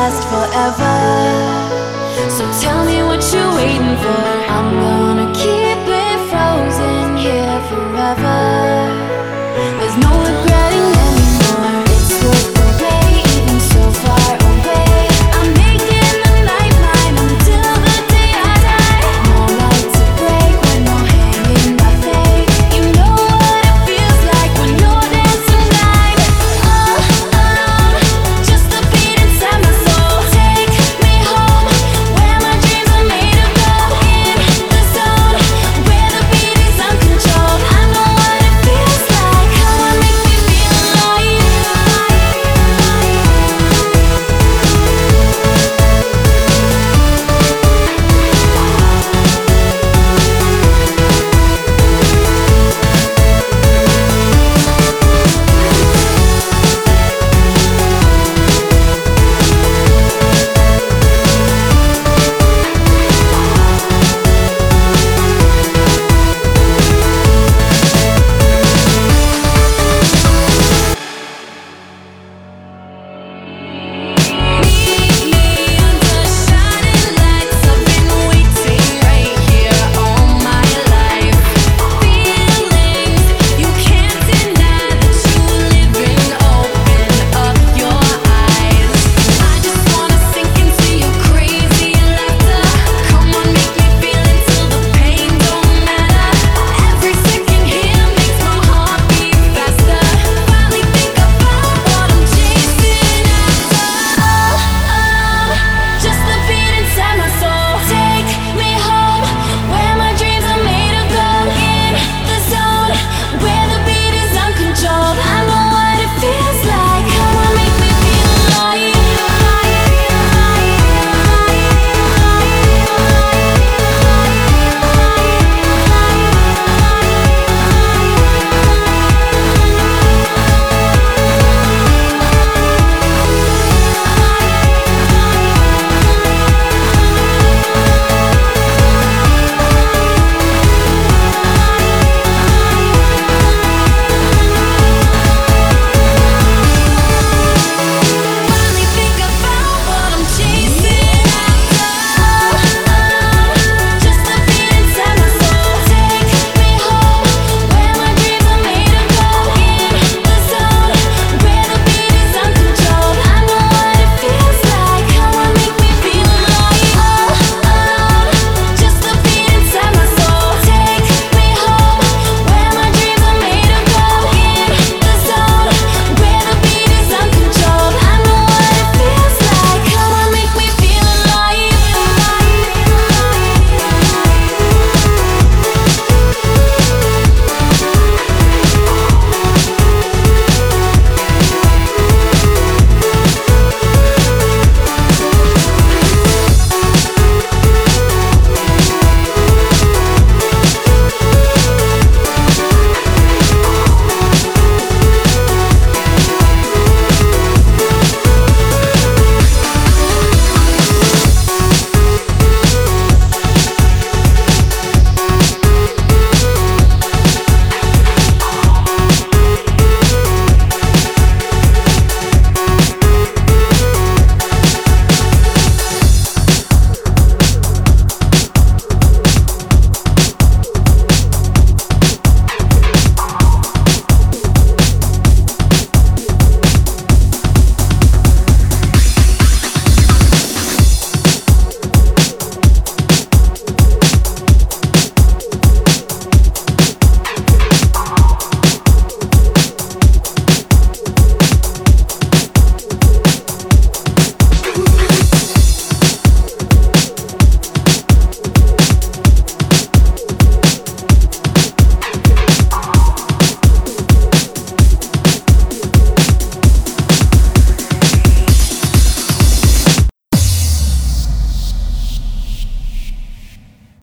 last forever. So tell me what you're waiting for. I'm gonna keep